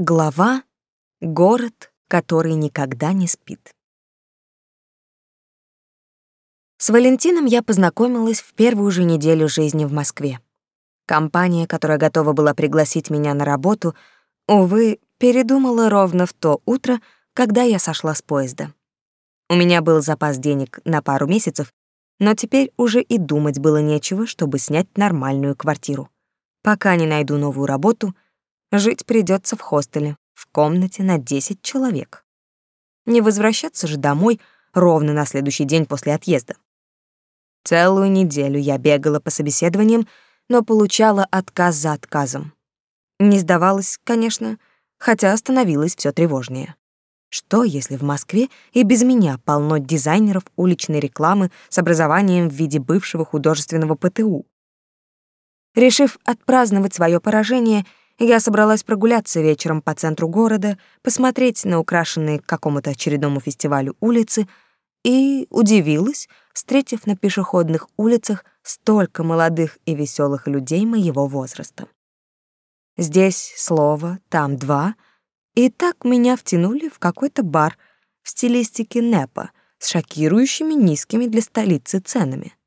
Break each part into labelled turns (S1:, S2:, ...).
S1: Глава «Город, который никогда не спит». С Валентином я познакомилась в первую же неделю жизни в Москве. Компания, которая готова была пригласить меня на работу, увы, передумала ровно в то утро, когда я сошла с поезда. У меня был запас денег на пару месяцев, но теперь уже и думать было нечего, чтобы снять нормальную квартиру. Пока не найду новую работу — Жить придется в хостеле, в комнате на 10 человек. Не возвращаться же домой ровно на следующий день после отъезда. Целую неделю я бегала по собеседованиям, но получала отказ за отказом. Не сдавалась, конечно, хотя становилось все тревожнее. Что, если в Москве и без меня полно дизайнеров уличной рекламы с образованием в виде бывшего художественного ПТУ? Решив отпраздновать свое поражение, я собралась прогуляться вечером по центру города, посмотреть на украшенные к какому-то очередному фестивалю улицы и удивилась, встретив на пешеходных улицах столько молодых и веселых людей моего возраста. Здесь слово, там два, и так меня втянули в какой-то бар в стилистике непа с шокирующими низкими для столицы ценами.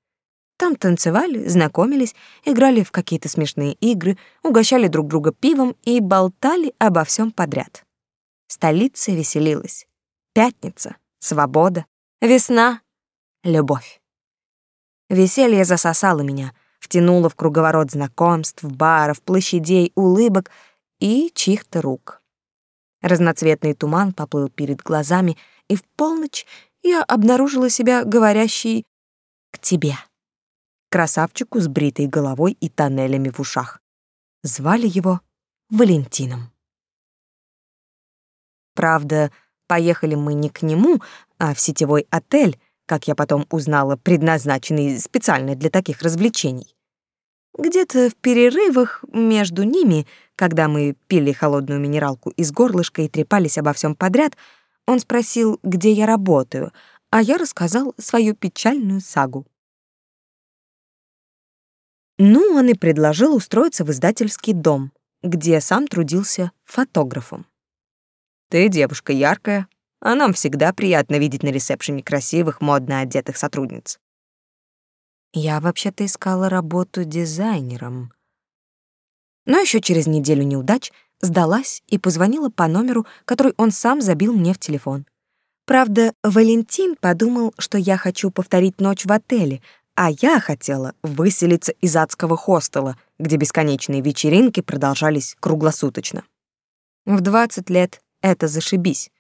S1: Там танцевали, знакомились, играли в какие-то смешные игры, угощали друг друга пивом и болтали обо всем подряд. Столица веселилась. Пятница, свобода, весна, любовь. Веселье засосало меня, втянуло в круговорот знакомств, баров, площадей, улыбок и чьих-то рук. Разноцветный туман поплыл перед глазами, и в полночь я обнаружила себя говорящей «к тебе» красавчику с бритой головой и тоннелями в ушах. Звали его Валентином. Правда, поехали мы не к нему, а в сетевой отель, как я потом узнала, предназначенный специально для таких развлечений. Где-то в перерывах между ними, когда мы пили холодную минералку из горлышка и трепались обо всем подряд, он спросил, где я работаю, а я рассказал свою печальную сагу. Ну, он и предложил устроиться в издательский дом, где сам трудился фотографом. Ты девушка яркая, а нам всегда приятно видеть на ресепшене красивых, модно одетых сотрудниц. Я вообще-то искала работу дизайнером. Но еще через неделю неудач сдалась и позвонила по номеру, который он сам забил мне в телефон. Правда, Валентин подумал, что я хочу повторить ночь в отеле, а я хотела выселиться из адского хостела, где бесконечные вечеринки продолжались круглосуточно. В 20 лет это зашибись,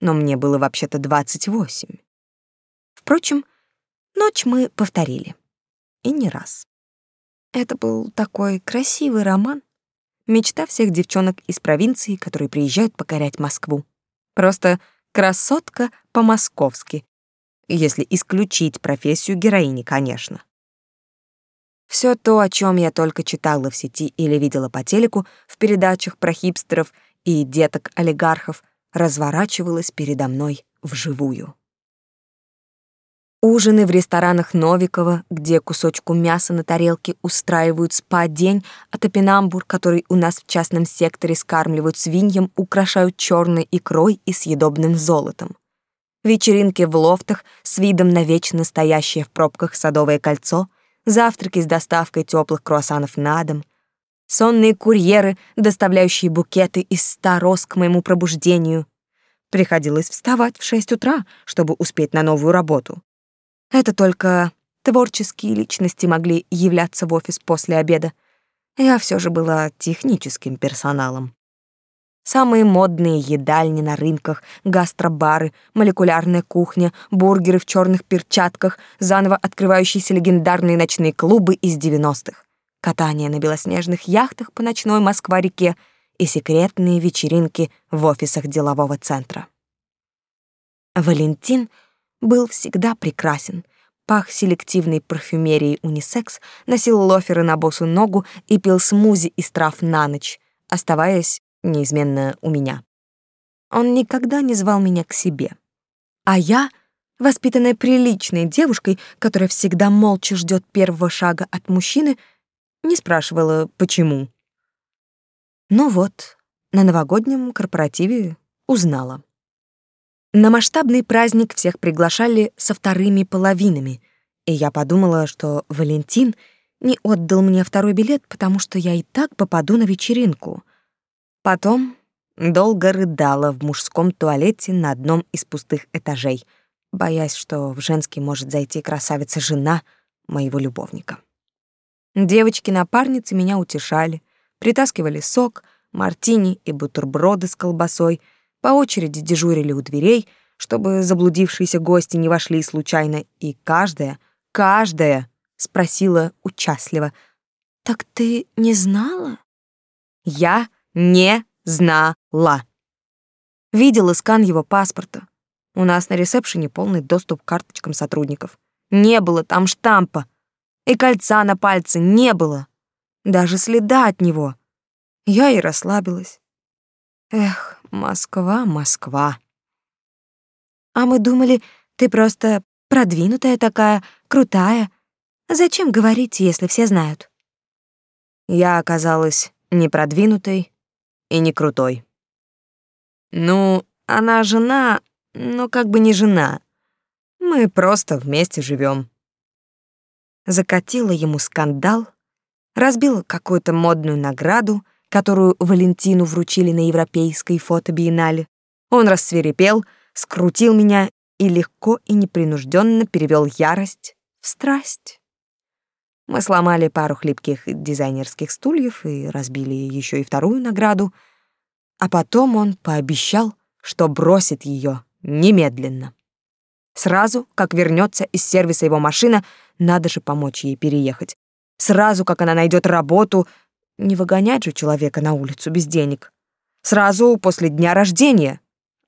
S1: но мне было вообще-то 28. Впрочем, ночь мы повторили. И не раз. Это был такой красивый роман. Мечта всех девчонок из провинции, которые приезжают покорять Москву. Просто красотка по-московски, если исключить профессию героини, конечно. Все то, о чем я только читала в сети или видела по телеку в передачах про хипстеров и деток-олигархов, разворачивалось передо мной вживую. Ужины в ресторанах Новикова, где кусочку мяса на тарелке устраивают спа-день, а топинамбур, который у нас в частном секторе скармливают свиньям, украшают черной икрой и съедобным золотом вечеринки в лофтах с видом на вечно стоящее в пробках садовое кольцо, завтраки с доставкой теплых круассанов на дом, сонные курьеры, доставляющие букеты из ста роз к моему пробуждению. Приходилось вставать в шесть утра, чтобы успеть на новую работу. Это только творческие личности могли являться в офис после обеда. Я все же была техническим персоналом. Самые модные едальни на рынках, гастробары, молекулярная кухня, бургеры в черных перчатках, заново открывающиеся легендарные ночные клубы из 90-х, катание на белоснежных яхтах по ночной Москва-реке и секретные вечеринки в офисах делового центра. Валентин был всегда прекрасен, пах селективной парфюмерией унисекс, носил лоферы на босу ногу и пил смузи из трав на ночь, оставаясь неизменно у меня. Он никогда не звал меня к себе. А я, воспитанная приличной девушкой, которая всегда молча ждет первого шага от мужчины, не спрашивала, почему. Ну вот, на новогоднем корпоративе узнала. На масштабный праздник всех приглашали со вторыми половинами, и я подумала, что Валентин не отдал мне второй билет, потому что я и так попаду на вечеринку. Потом долго рыдала в мужском туалете на одном из пустых этажей, боясь, что в женский может зайти красавица-жена моего любовника. Девочки-напарницы меня утешали, притаскивали сок, мартини и бутерброды с колбасой — по очереди дежурили у дверей, чтобы заблудившиеся гости не вошли случайно, и каждая, каждая спросила участливо, «Так ты не знала?» Я не знала. Видела скан его паспорта. У нас на ресепшене полный доступ к карточкам сотрудников. Не было там штампа. И кольца на пальце не было. Даже следа от него. Я и расслабилась. Эх, Москва, Москва. А мы думали, ты просто продвинутая такая, крутая. Зачем говорить, если все знают? Я оказалась не продвинутой и не крутой. Ну, она жена, но как бы не жена. Мы просто вместе живем. Закатила ему скандал, разбила какую-то модную награду — которую Валентину вручили на европейской фотобиеннале. Он рассверепел, скрутил меня и легко и непринужденно перевел ярость в страсть. Мы сломали пару хлипких дизайнерских стульев и разбили еще и вторую награду, а потом он пообещал, что бросит ее немедленно. Сразу, как вернется из сервиса его машина, надо же помочь ей переехать. Сразу, как она найдет работу, не выгонять же человека на улицу без денег. Сразу после дня рождения.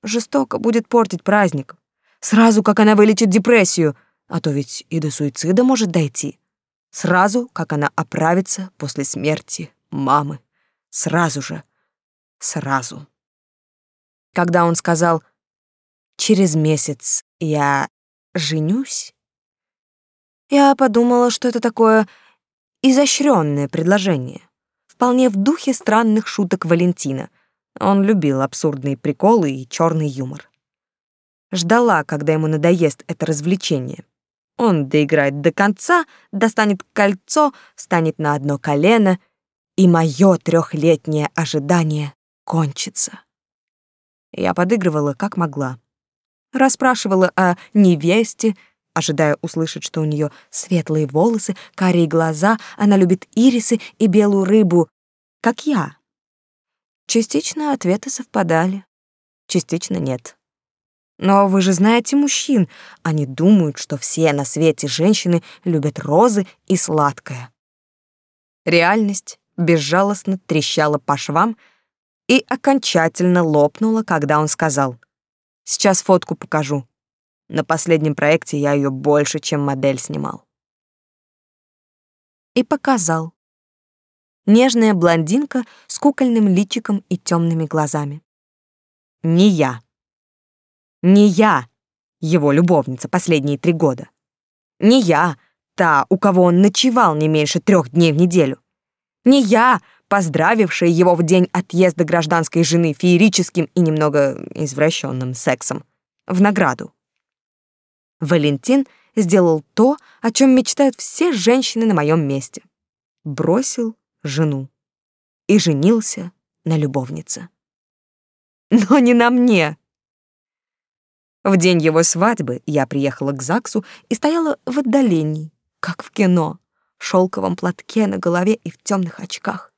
S1: Жестоко будет портить праздник. Сразу, как она вылечит депрессию, а то ведь и до суицида может дойти. Сразу, как она оправится после смерти мамы. Сразу же. Сразу. Когда он сказал «Через месяц я женюсь», я подумала, что это такое изощренное предложение вполне в духе странных шуток Валентина. Он любил абсурдные приколы и черный юмор. Ждала, когда ему надоест это развлечение. Он доиграет до конца, достанет кольцо, станет на одно колено, и мое трехлетнее ожидание кончится. Я подыгрывала как могла. Расспрашивала о невесте, ожидая услышать, что у нее светлые волосы, карие глаза, она любит ирисы и белую рыбу, как я. Частично ответы совпадали, частично нет. Но вы же знаете мужчин, они думают, что все на свете женщины любят розы и сладкое. Реальность безжалостно трещала по швам и окончательно лопнула, когда он сказал «Сейчас фотку покажу». На последнем проекте я ее больше, чем модель снимал. И показал. Нежная блондинка с кукольным личиком и темными глазами. Не я. Не я, его любовница последние три года. Не я, та, у кого он ночевал не меньше трех дней в неделю. Не я, поздравившая его в день отъезда гражданской жены феерическим и немного извращенным сексом в награду. Валентин сделал то, о чем мечтают все женщины на моем месте. Бросил жену и женился на любовнице. Но не на мне. В день его свадьбы я приехала к ЗАГСу и стояла в отдалении, как в кино, в шелковом платке на голове и в темных очках.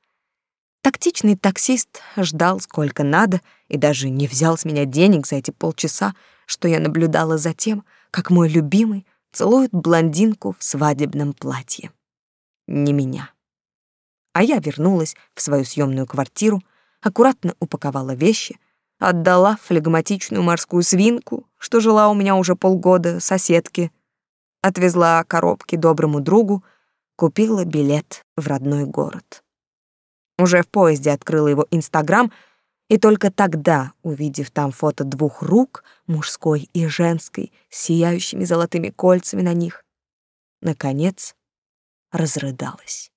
S1: Тактичный таксист ждал сколько надо и даже не взял с меня денег за эти полчаса, что я наблюдала за тем, как мой любимый целует блондинку в свадебном платье. Не меня. А я вернулась в свою съемную квартиру, аккуратно упаковала вещи, отдала флегматичную морскую свинку, что жила у меня уже полгода, соседке, отвезла коробки доброму другу, купила билет в родной город. Уже в поезде открыла его Инстаграм — и только тогда, увидев там фото двух рук, мужской и женской, с сияющими золотыми кольцами на них, наконец разрыдалась.